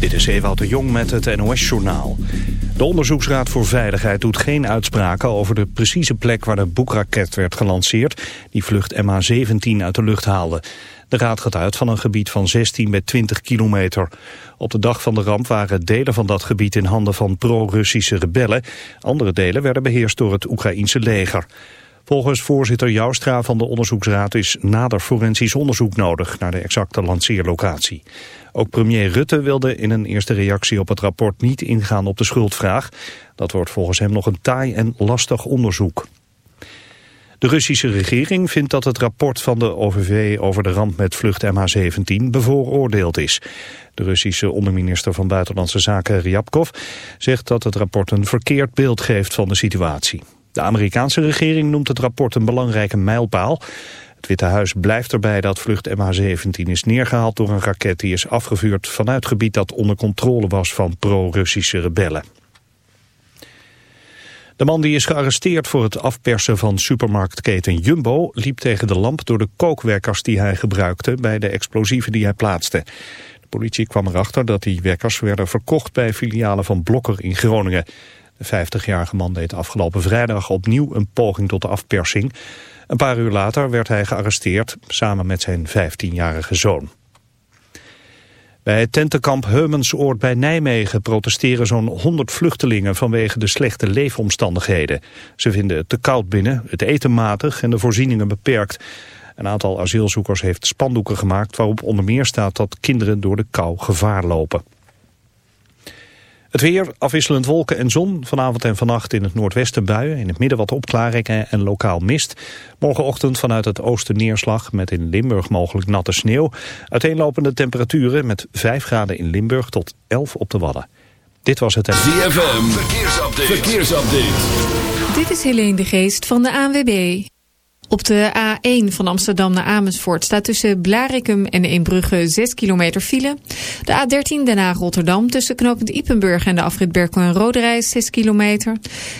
Dit is Ewout de Jong met het NOS-journaal. De Onderzoeksraad voor Veiligheid doet geen uitspraken over de precieze plek waar de boekraket werd gelanceerd, die vlucht MH17 uit de lucht haalde. De raad gaat uit van een gebied van 16 bij 20 kilometer. Op de dag van de ramp waren delen van dat gebied in handen van pro-Russische rebellen. Andere delen werden beheerst door het Oekraïense leger. Volgens voorzitter Joustra van de onderzoeksraad is nader forensisch onderzoek nodig naar de exacte lanceerlocatie. Ook premier Rutte wilde in een eerste reactie op het rapport niet ingaan op de schuldvraag. Dat wordt volgens hem nog een taai en lastig onderzoek. De Russische regering vindt dat het rapport van de OVV over de ramp met vlucht MH17 bevooroordeeld is. De Russische onderminister van Buitenlandse Zaken Ryabkov zegt dat het rapport een verkeerd beeld geeft van de situatie. De Amerikaanse regering noemt het rapport een belangrijke mijlpaal. Het Witte Huis blijft erbij dat vlucht MH17 is neergehaald door een raket die is afgevuurd vanuit gebied dat onder controle was van pro-Russische rebellen. De man die is gearresteerd voor het afpersen van supermarktketen Jumbo liep tegen de lamp door de kookwekkers die hij gebruikte bij de explosieven die hij plaatste. De politie kwam erachter dat die wekkers werden verkocht bij filialen van Blokker in Groningen. De 50-jarige man deed afgelopen vrijdag opnieuw een poging tot de afpersing. Een paar uur later werd hij gearresteerd, samen met zijn 15-jarige zoon. Bij het tentenkamp Heumensoord bij Nijmegen protesteren zo'n 100 vluchtelingen vanwege de slechte leefomstandigheden. Ze vinden het te koud binnen, het eten matig en de voorzieningen beperkt. Een aantal asielzoekers heeft spandoeken gemaakt waarop onder meer staat dat kinderen door de kou gevaar lopen. Het weer, afwisselend wolken en zon. Vanavond en vannacht in het noordwesten buien. In het midden wat opklaringen en lokaal mist. Morgenochtend vanuit het oosten neerslag met in Limburg mogelijk natte sneeuw. Uiteenlopende temperaturen met 5 graden in Limburg tot 11 op de Wadden. Dit was het... ZFM, verkeersupdate. verkeersupdate. Dit is Helene de Geest van de ANWB. Op de A1 van Amsterdam naar Amersfoort staat tussen Blarikum en Eembrugge 6 kilometer file. De A13 Den Haag-Rotterdam tussen knooppunt Ipenburg en de afrit Berkel en Roderijs 6 kilometer.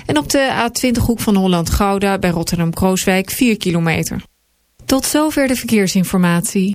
En op de A20 hoek van Holland-Gouda bij Rotterdam-Krooswijk 4 kilometer. Tot zover de verkeersinformatie.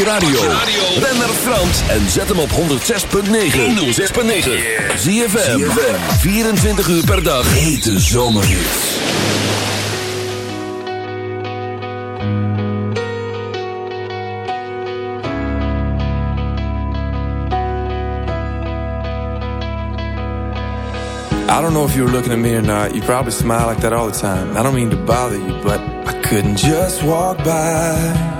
Je radio. Ben naar Frans en zet hem op 106.9. 106.9. Zie je 24 uur per dag. Hete zomerhits. I don't know if you were looking at me or not. You probably smile like that all the time. I don't mean to bother you, but I couldn't just walk by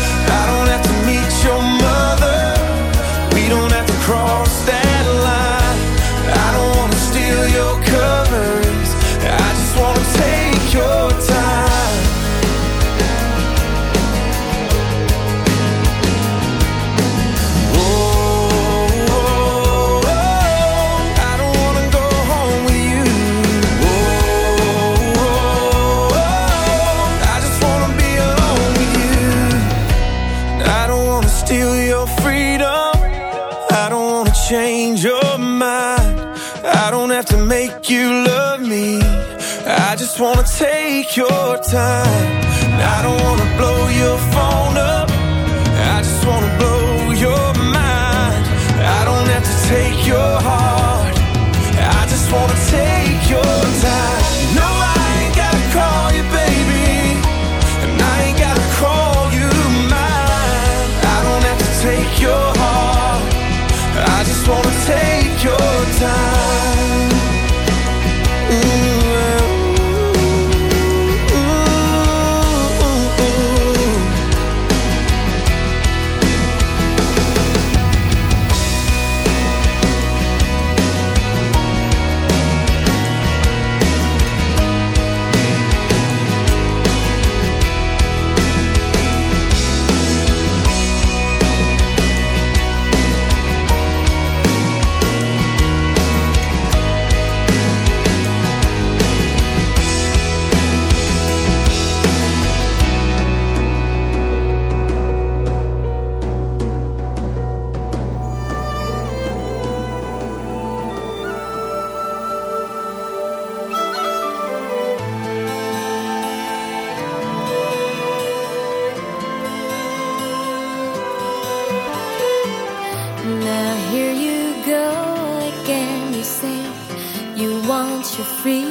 Want your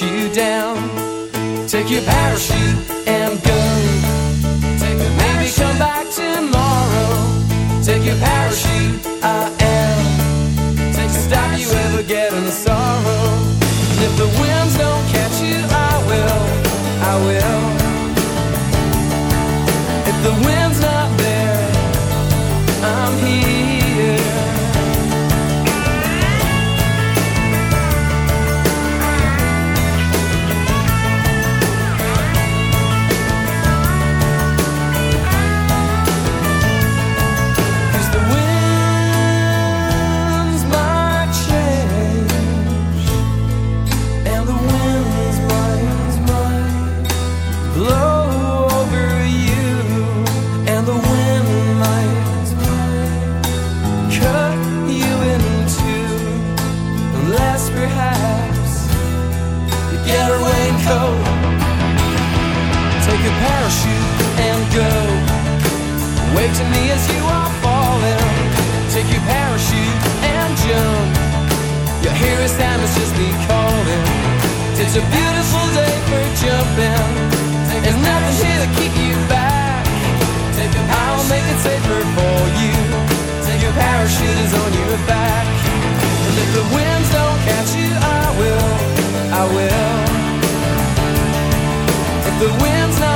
you down. Take your parachute and winds don't catch you, I will, I will. If the winds not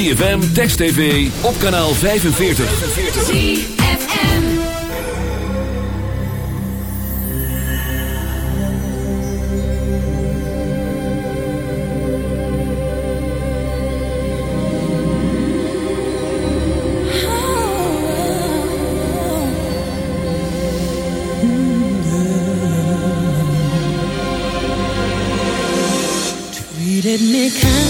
ZFM Text TV op kanaal 45. ZFM. Treated me kind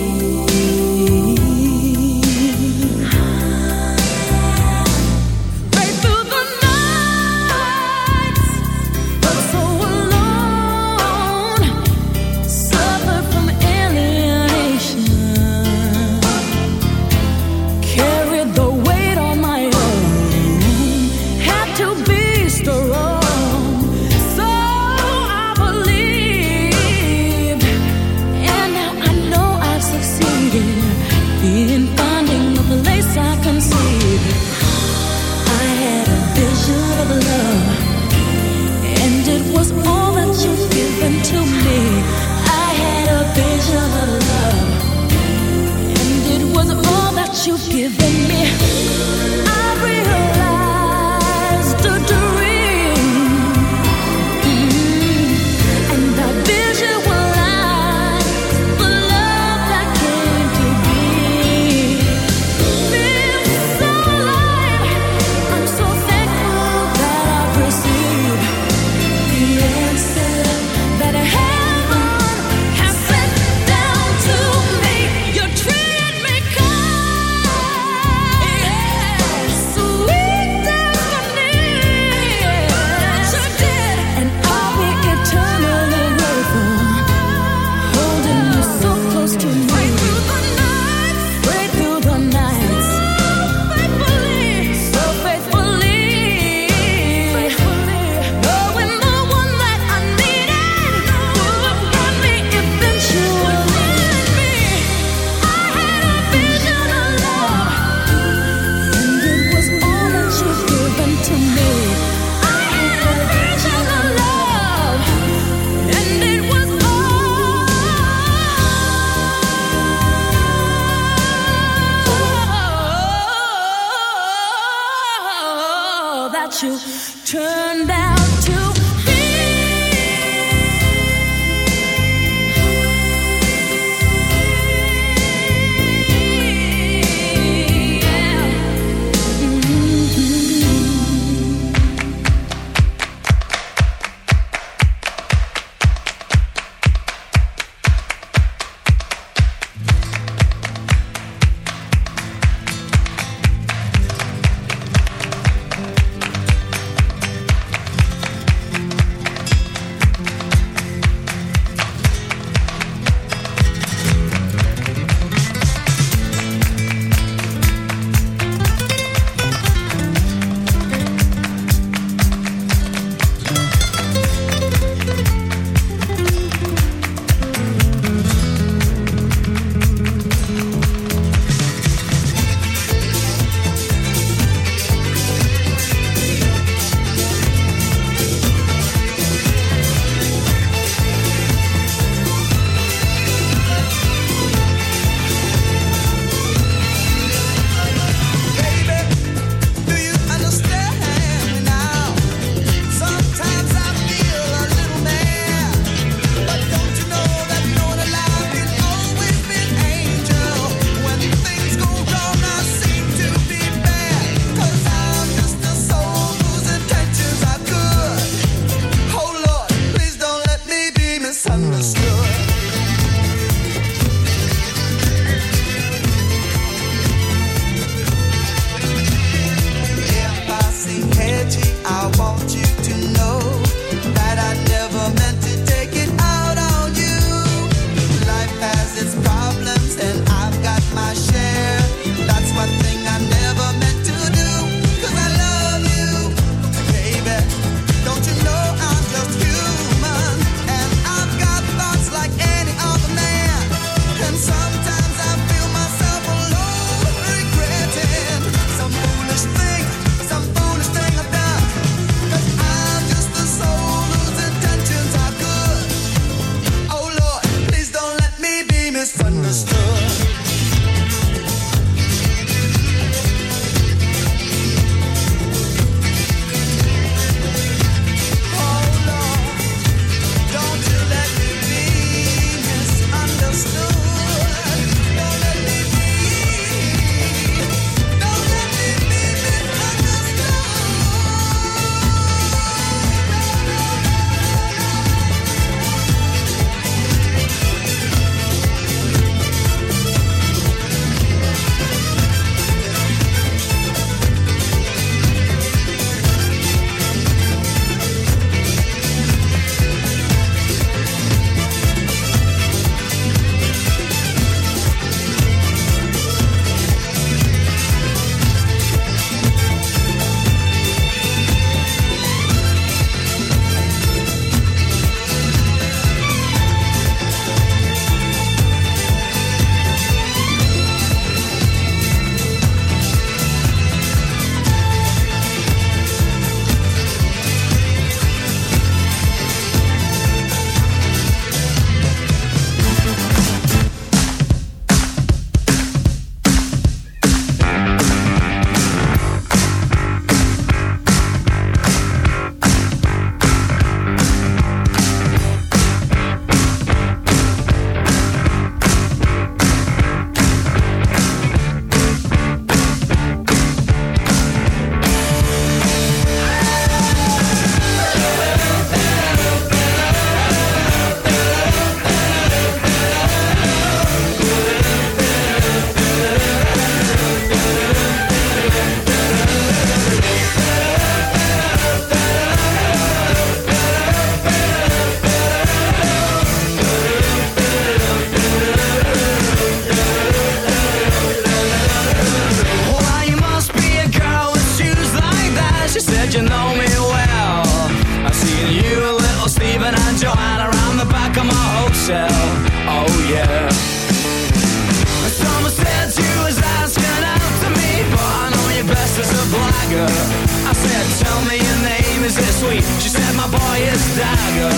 Dagger.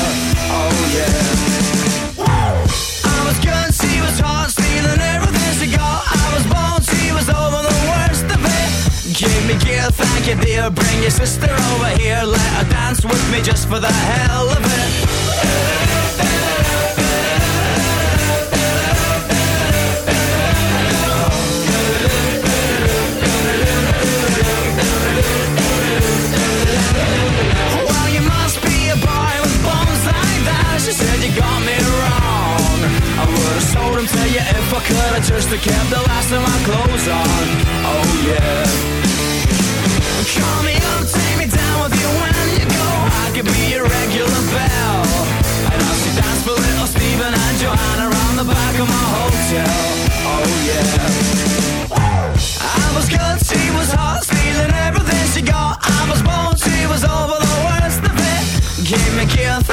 Oh yeah. I was good, she was hot, stealing everything she got. I was born, she was over the worst of it. Give me gear, thank you dear. Bring your sister over here, let her dance with me just for the hell of it. Said you got me wrong. I would've sold him to you if I could. I just kept the last of my clothes on. Oh yeah. Call me up, take me down with you when you go. I could be your regular belle. And I'll see dance for little Stephen and Joanna around the back of my hotel. Oh yeah. I was good, she was hot, stealing everything she got. I was born, she was over the worst of it. Give me kill, thank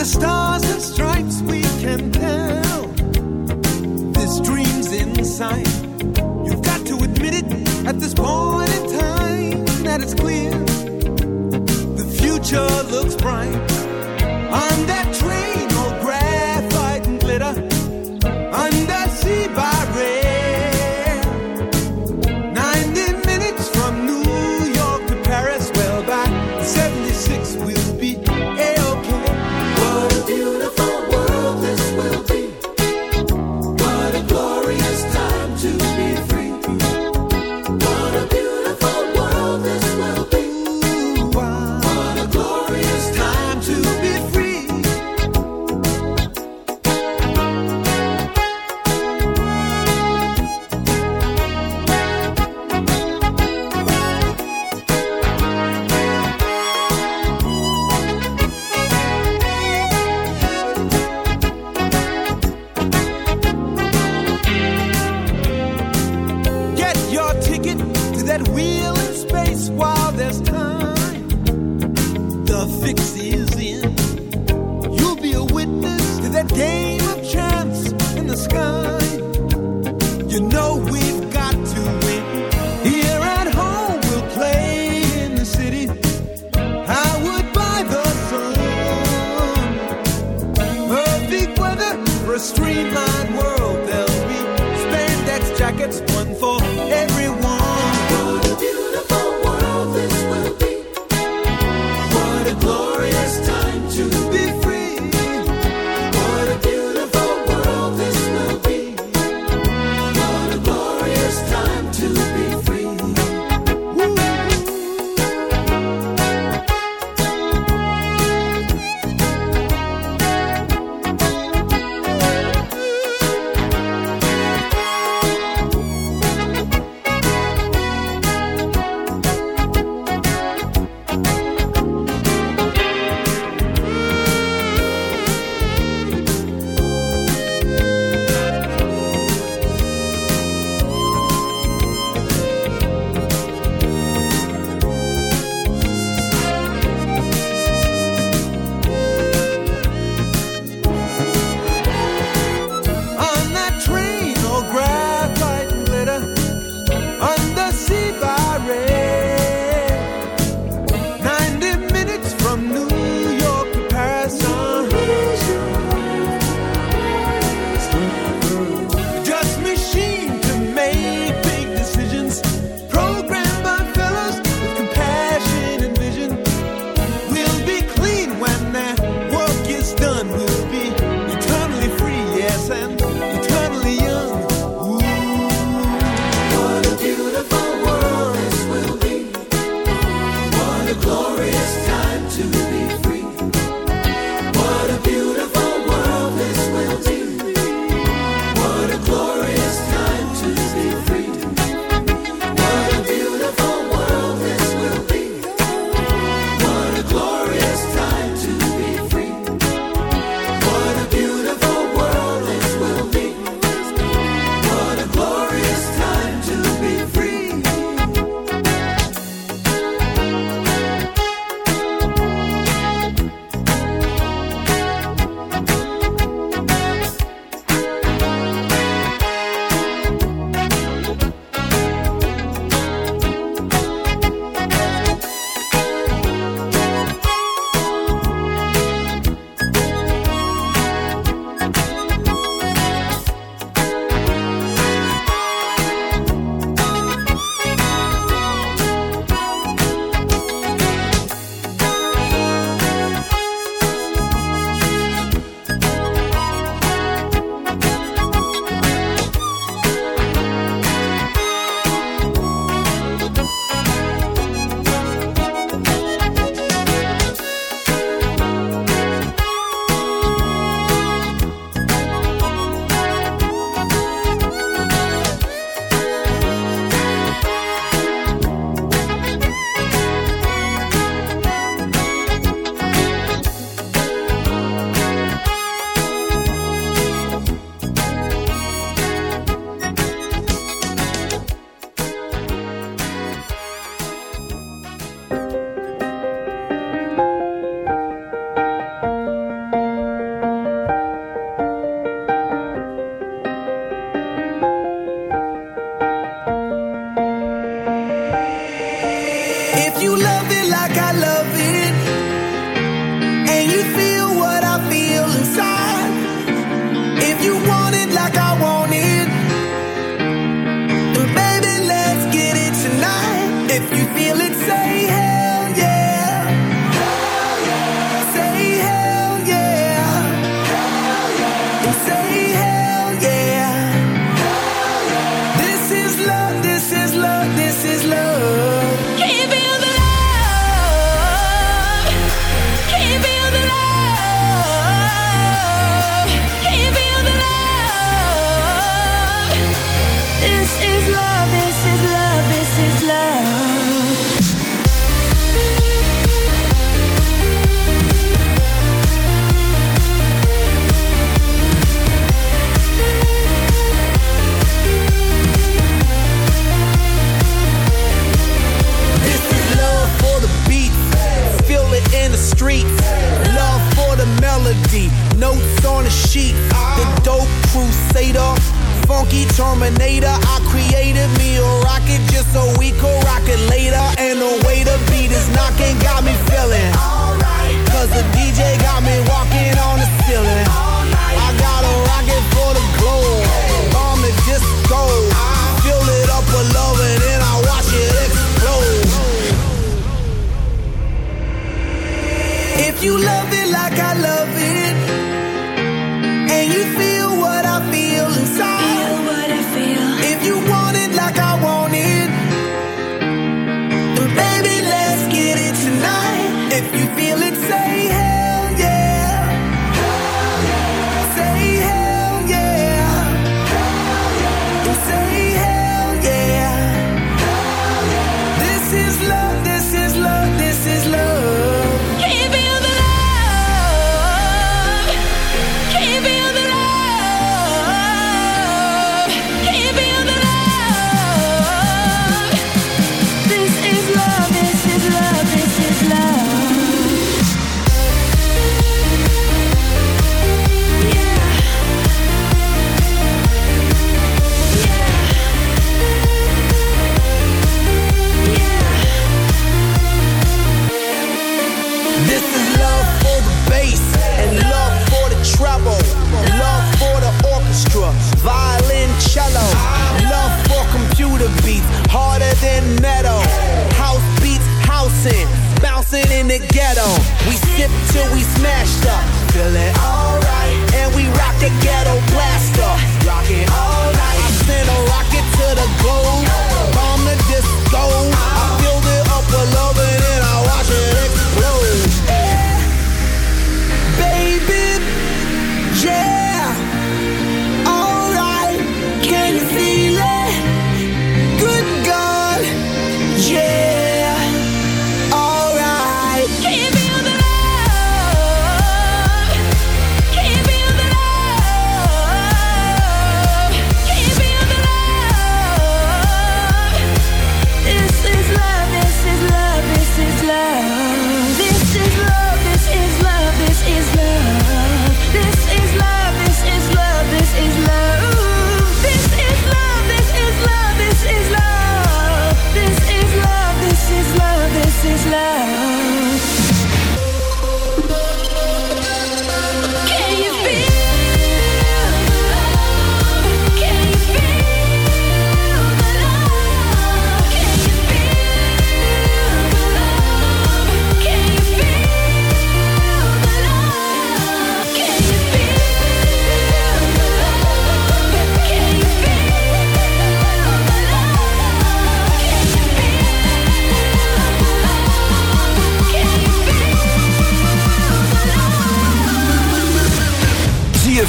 Under stars and stripes, we can tell this dream's inside. You've got to admit it at this point in time that it's clear the future looks bright. On that train,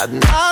I'd not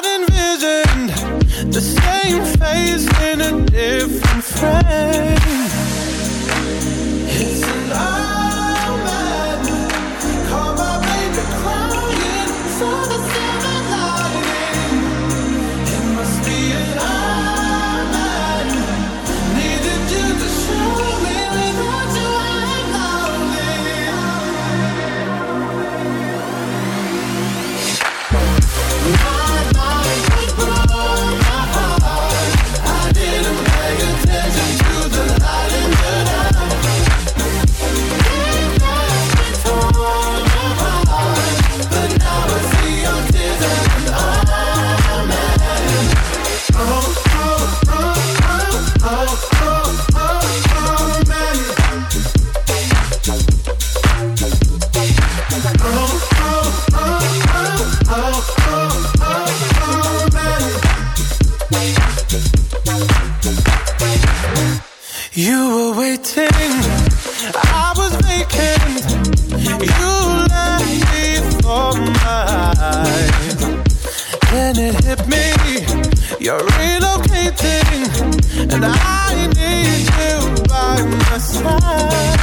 You were waiting, I was making You left me for mine. Then it hit me, you're relocating And I need you by my side.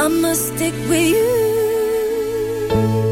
I must stick with you.